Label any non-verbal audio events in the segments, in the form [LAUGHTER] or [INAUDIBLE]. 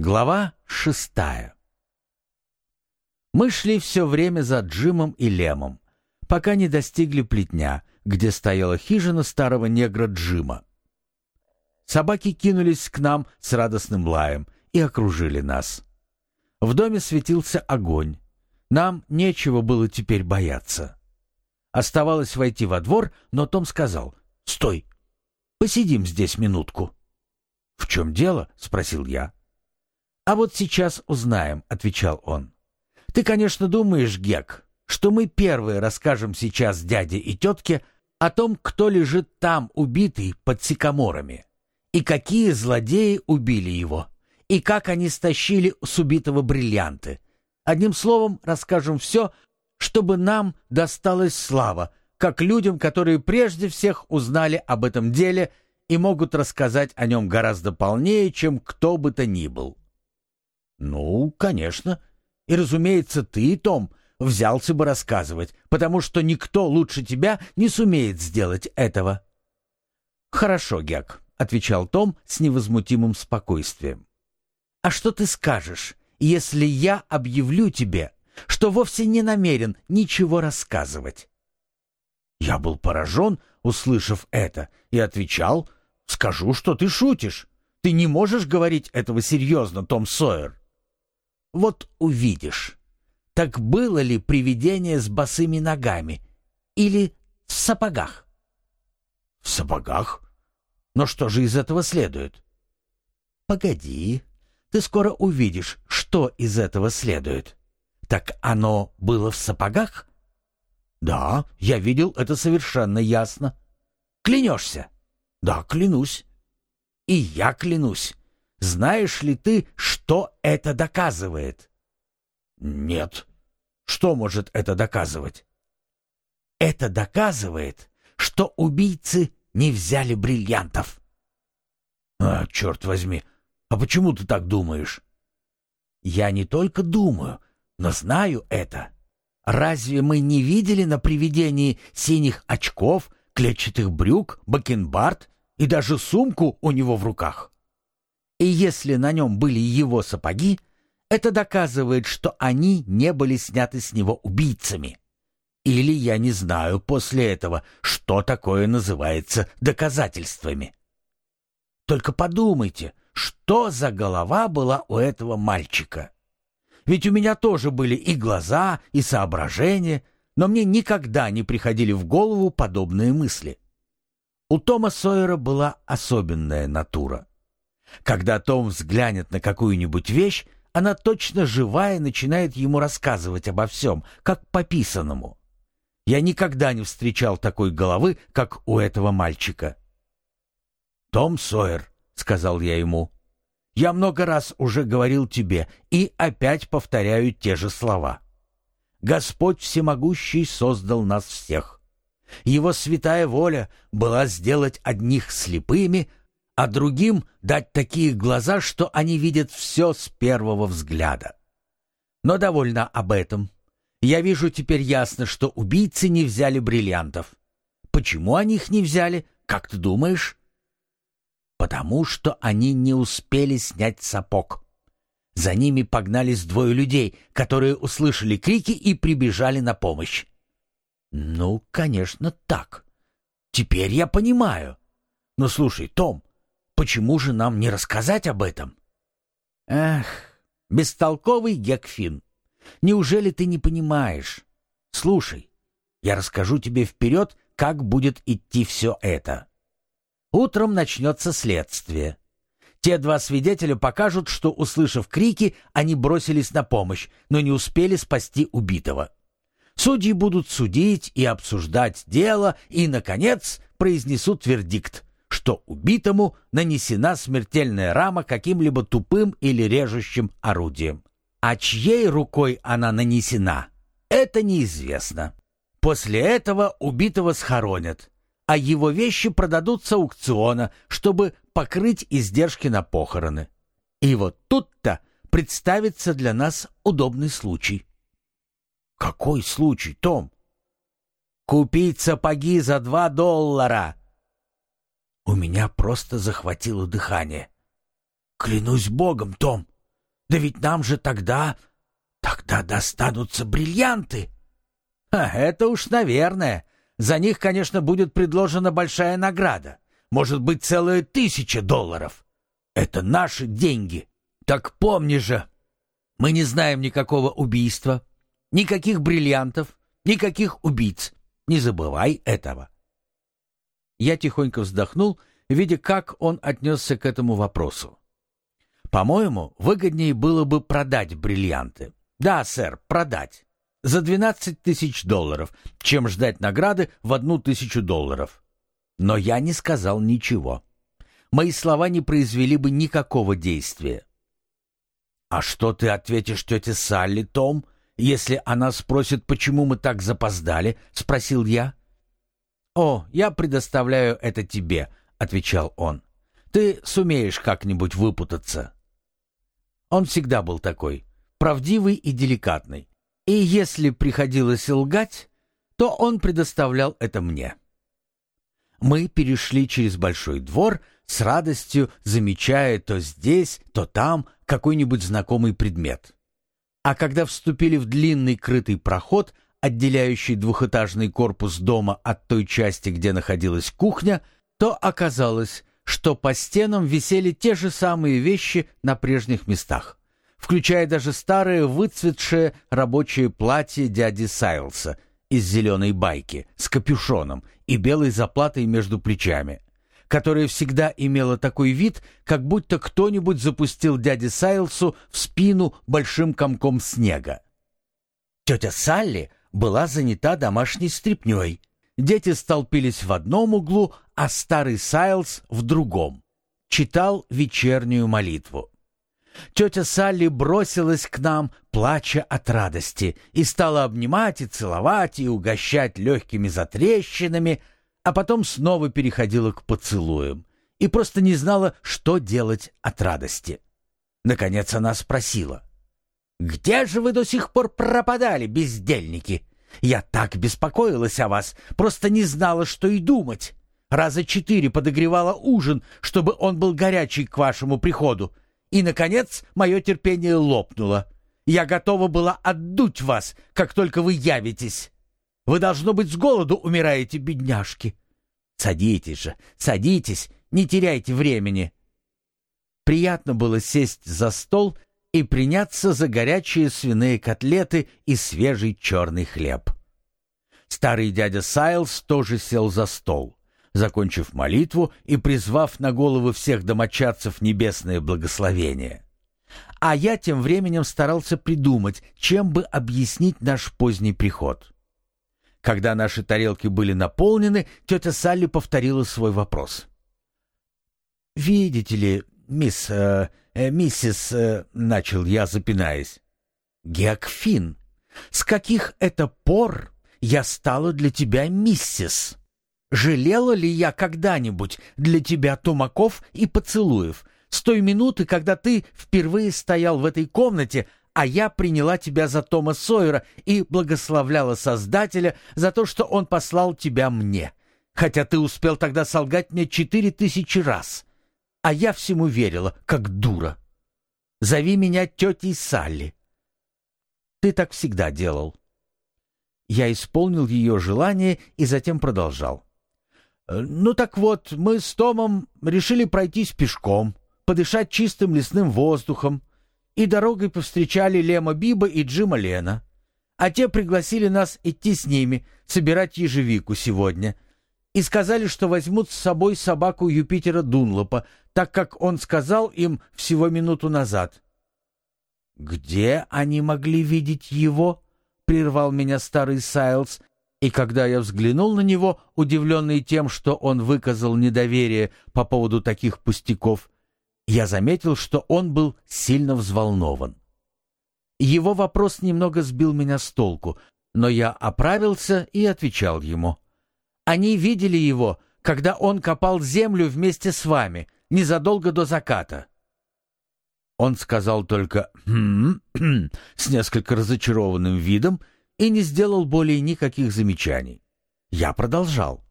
Глава шестая Мы шли все время за Джимом и Лемом, пока не достигли плетня, где стояла хижина старого негра Джима. Собаки кинулись к нам с радостным лаем и окружили нас. В доме светился огонь. Нам нечего было теперь бояться. Оставалось войти во двор, но Том сказал, «Стой, посидим здесь минутку». «В чем дело?» — спросил я. «А вот сейчас узнаем», — отвечал он. «Ты, конечно, думаешь, Гек, что мы первые расскажем сейчас дяде и тетке о том, кто лежит там, убитый под сикаморами, и какие злодеи убили его, и как они стащили с убитого бриллианты. Одним словом, расскажем все, чтобы нам досталась слава, как людям, которые прежде всех узнали об этом деле и могут рассказать о нем гораздо полнее, чем кто бы то ни был. «Ну, конечно. И, разумеется, ты, Том, взялся бы рассказывать, потому что никто лучше тебя не сумеет сделать этого». «Хорошо, Гек», — отвечал Том с невозмутимым спокойствием. «А что ты скажешь, если я объявлю тебе, что вовсе не намерен ничего рассказывать?» Я был поражен, услышав это, и отвечал, «Скажу, что ты шутишь. Ты не можешь говорить этого серьезно, Том Сойер». Вот увидишь. Так было ли привидение с босыми ногами? Или в сапогах? В сапогах? Но что же из этого следует? Погоди, ты скоро увидишь, что из этого следует. Так оно было в сапогах? Да, я видел это совершенно ясно. Клянешься? Да, клянусь. И я клянусь. Знаешь ли ты, что это доказывает? Нет. Что может это доказывать? Это доказывает, что убийцы не взяли бриллиантов. А, черт возьми, а почему ты так думаешь? Я не только думаю, но знаю это. Разве мы не видели на привидении синих очков, клетчатых брюк, бакенбард и даже сумку у него в руках? И если на нем были его сапоги, это доказывает, что они не были сняты с него убийцами. Или я не знаю после этого, что такое называется доказательствами. Только подумайте, что за голова была у этого мальчика. Ведь у меня тоже были и глаза, и соображения, но мне никогда не приходили в голову подобные мысли. У Тома Сойера была особенная натура. Когда Том взглянет на какую-нибудь вещь, она точно живая начинает ему рассказывать обо всем, как по писанному. Я никогда не встречал такой головы, как у этого мальчика. «Том Сойер», — сказал я ему, — «я много раз уже говорил тебе и опять повторяю те же слова. Господь Всемогущий создал нас всех. Его святая воля была сделать одних слепыми, а другим дать такие глаза, что они видят все с первого взгляда. Но довольно об этом. Я вижу теперь ясно, что убийцы не взяли бриллиантов. Почему они их не взяли, как ты думаешь? Потому что они не успели снять сапог. За ними погнались двое людей, которые услышали крики и прибежали на помощь. Ну, конечно, так. Теперь я понимаю. Но слушай, Том, Почему же нам не рассказать об этом? Эх, бестолковый Гекфин, неужели ты не понимаешь? Слушай, я расскажу тебе вперед, как будет идти все это. Утром начнется следствие. Те два свидетеля покажут, что, услышав крики, они бросились на помощь, но не успели спасти убитого. Судьи будут судить и обсуждать дело, и, наконец, произнесут вердикт что убитому нанесена смертельная рама каким-либо тупым или режущим орудием. А чьей рукой она нанесена, это неизвестно. После этого убитого схоронят, а его вещи продадут с аукциона, чтобы покрыть издержки на похороны. И вот тут-то представится для нас удобный случай. Какой случай, Том? Купить сапоги за два доллара, у меня просто захватило дыхание. «Клянусь богом, Том, Да ведь нам же тогда... Тогда достанутся бриллианты. А это уж наверное. За них, конечно, будет предложена большая награда. Может быть, целая тысяча долларов. Это наши деньги. Так помни же, мы не знаем никакого убийства, никаких бриллиантов, никаких убийц. Не забывай этого. Я тихонько вздохнул, видя, как он отнесся к этому вопросу. По-моему, выгоднее было бы продать бриллианты. Да, сэр, продать. За 12 тысяч долларов, чем ждать награды в одну тысячу долларов. Но я не сказал ничего. Мои слова не произвели бы никакого действия. «А что ты ответишь тете Салли, Том, если она спросит, почему мы так запоздали?» — спросил я. «О, я предоставляю это тебе», — отвечал он. «Ты сумеешь как-нибудь выпутаться». Он всегда был такой, правдивый и деликатный. И если приходилось лгать, то он предоставлял это мне. Мы перешли через большой двор, с радостью замечая то здесь, то там какой-нибудь знакомый предмет. А когда вступили в длинный крытый проход, отделяющий двухэтажный корпус дома от той части, где находилась кухня, то оказалось, что по стенам висели те же самые вещи на прежних местах, включая даже старое выцветшее рабочее платье дяди Сайлса из зеленой байки с капюшоном и белой заплатой между плечами, которое всегда имело такой вид, как будто кто-нибудь запустил дяде Сайлсу в спину большим комком снега. Тетя Салли была занята домашней стряпнёй, Дети столпились в одном углу, а старый Сайлз в другом. Читал вечернюю молитву. Тетя Салли бросилась к нам, плача от радости, и стала обнимать и целовать и угощать легкими затрещинами, а потом снова переходила к поцелуям и просто не знала, что делать от радости. Наконец она спросила, «Где же вы до сих пор пропадали, бездельники?» Я так беспокоилась о вас, просто не знала, что и думать. Раза четыре подогревала ужин, чтобы он был горячий к вашему приходу. И, наконец, мое терпение лопнуло. Я готова была отдуть вас, как только вы явитесь. Вы, должно быть, с голоду умираете, бедняжки. Садитесь же, садитесь, не теряйте времени. Приятно было сесть за стол и приняться за горячие свиные котлеты и свежий черный хлеб. Старый дядя Сайлс тоже сел за стол. Закончив молитву и призвав на головы всех домочадцев небесное благословение. А я тем временем старался придумать, чем бы объяснить наш поздний приход. Когда наши тарелки были наполнены, тетя Салли повторила свой вопрос. «Видите ли, мисс... Э, миссис...» э, — начал я, запинаясь. «Геокфин, с каких это пор я стала для тебя миссис? Жалела ли я когда-нибудь для тебя тумаков и поцелуев с той минуты, когда ты впервые стоял в этой комнате, а я приняла тебя за Тома Сойера и благословляла Создателя за то, что он послал тебя мне, хотя ты успел тогда солгать мне четыре тысячи раз?» А я всему верила, как дура. Зови меня тетей Салли. Ты так всегда делал. Я исполнил ее желание и затем продолжал. Ну так вот, мы с Томом решили пройтись пешком, подышать чистым лесным воздухом, и дорогой повстречали Лема Биба и Джима Лена. А те пригласили нас идти с ними, собирать ежевику сегодня — и сказали, что возьмут с собой собаку Юпитера Дунлопа, так как он сказал им всего минуту назад. «Где они могли видеть его?» — прервал меня старый Сайлз, и когда я взглянул на него, удивленный тем, что он выказал недоверие по поводу таких пустяков, я заметил, что он был сильно взволнован. Его вопрос немного сбил меня с толку, но я оправился и отвечал ему — они видели его, когда он копал землю вместе с вами, незадолго до заката. Он сказал только «хм» [CLEARS THROAT] с несколько разочарованным видом и не сделал более никаких замечаний. Я продолжал.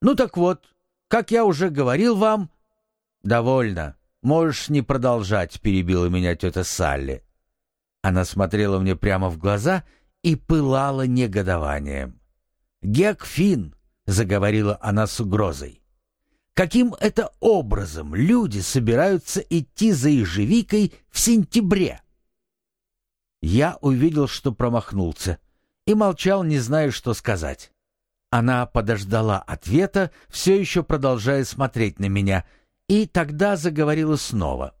«Ну так вот, как я уже говорил вам...» «Довольно. можешь не продолжать», — перебила меня тетя Салли. Она смотрела мне прямо в глаза и пылала негодованием. «Гек Финн», — заговорила она с угрозой, — «каким это образом люди собираются идти за ежевикой в сентябре?» Я увидел, что промахнулся, и молчал, не зная, что сказать. Она подождала ответа, все еще продолжая смотреть на меня, и тогда заговорила снова.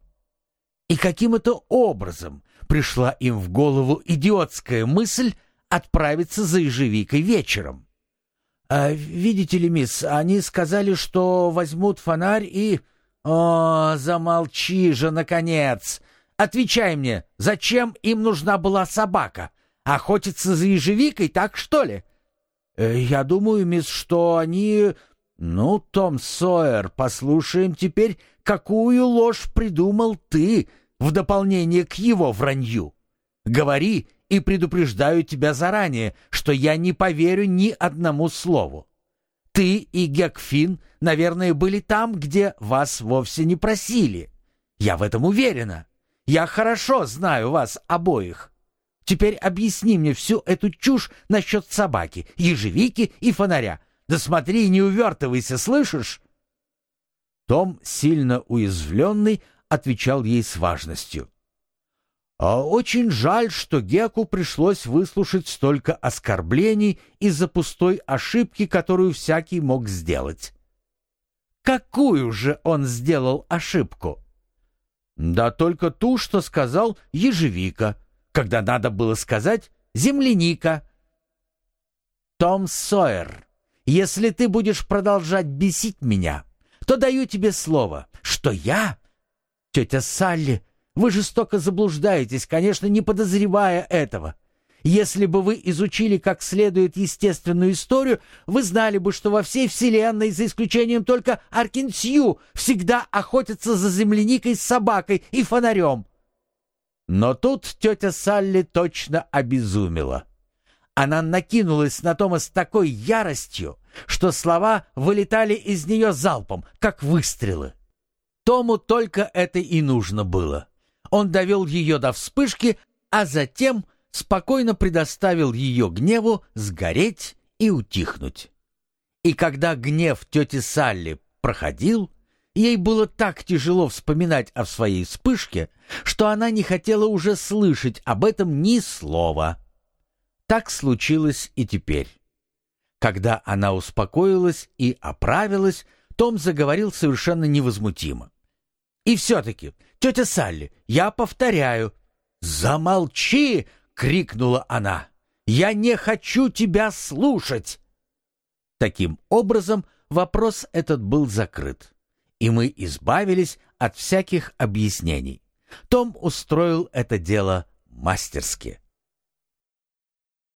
И каким это образом пришла им в голову идиотская мысль отправиться за ежевикой вечером? А, «Видите ли, мисс, они сказали, что возьмут фонарь и...» «О, замолчи же, наконец! Отвечай мне, зачем им нужна была собака? Охотиться за ежевикой, так что ли?» Э, «Я думаю, мисс, что они...» «Ну, Том Сойер, послушаем теперь, какую ложь придумал ты в дополнение к его вранью. Говори, и предупреждаю тебя заранее, что я не поверю ни одному слову. Ты и Гекфин, наверное, были там, где вас вовсе не просили. Я в этом уверена. Я хорошо знаю вас обоих. Теперь объясни мне всю эту чушь насчет собаки, ежевики и фонаря. Да смотри, не увертывайся, слышишь?» Том, сильно уязвленный, отвечал ей с важностью. «А очень жаль, что Геку пришлось выслушать столько оскорблений из-за пустой ошибки, которую всякий мог сделать». «Какую же он сделал ошибку?» «Да только ту, что сказал ежевика», когда надо было сказать «земляника». «Том Сойер, если ты будешь продолжать бесить меня, то даю тебе слово, что я...» «Тетя Салли, вы жестоко заблуждаетесь, конечно, не подозревая этого. Если бы вы изучили как следует естественную историю, вы знали бы, что во всей Вселенной, за исключением только Аркинсью, всегда охотятся за земляникой с собакой и фонарем. Но тут тетя Салли точно обезумела. Она накинулась на Тома с такой яростью, что слова вылетали из нее залпом, как выстрелы. Тому только это и нужно было. Он довел ее до вспышки, а затем спокойно предоставил ее гневу сгореть и утихнуть. И когда гнев тети Салли проходил, Ей было так тяжело вспоминать о своей вспышке, что она не хотела уже слышать об этом ни слова. Так случилось и теперь. Когда она успокоилась и оправилась, том заговорил совершенно невозмутимо. «И все-таки, тетя Салли, я повторяю...» «Замолчи!» — крикнула она. «Я не хочу тебя слушать!» Таким образом, вопрос этот был закрыт и мы избавились от всяких объяснений. Том устроил это дело мастерски.